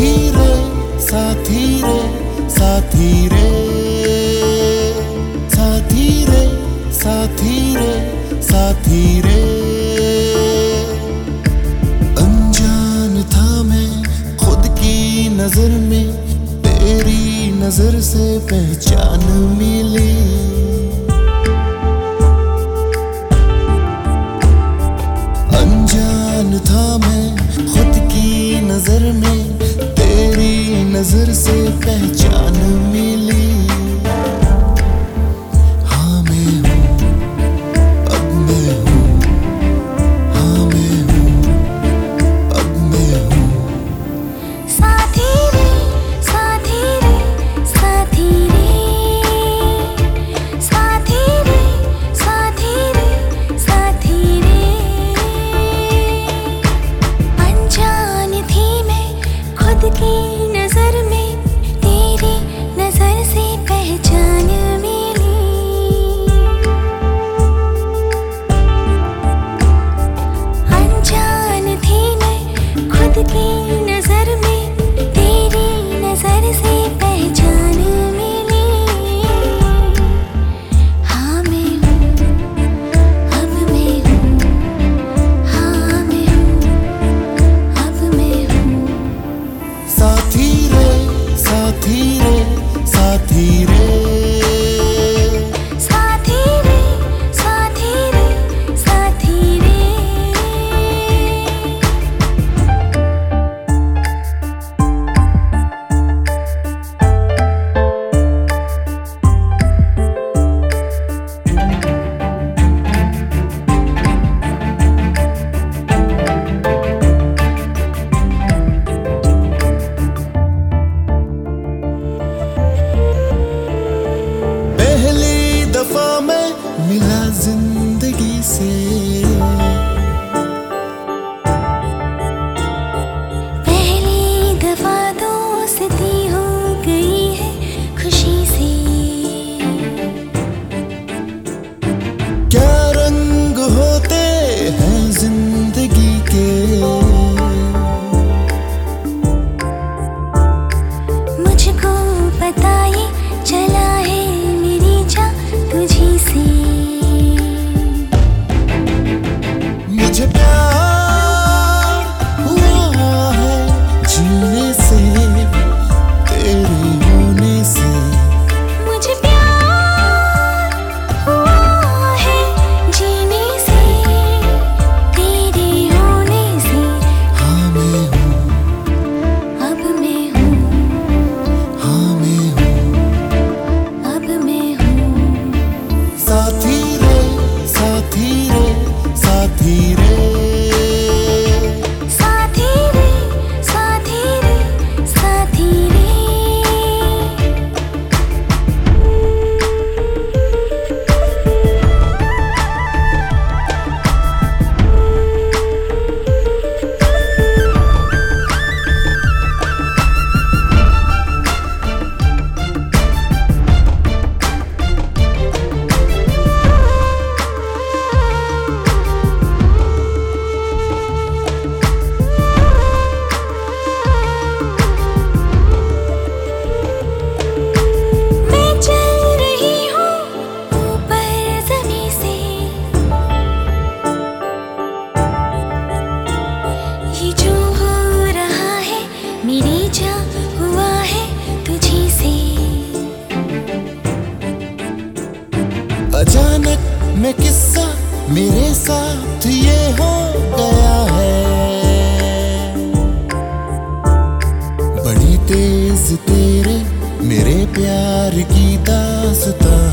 साथी रे साथी रे साथी रे। साथी रे साथी रे साथी रे। अनजान था मैं खुद की नज़र में, तेरी नज़र से पहचान मिली। अनजान था मैं खुद की नज़र में prazer ser perto. need it में किस्सा मेरे साथ ये हो गया है। बड़ी तेज तेरे, मेरे प्यार की दासता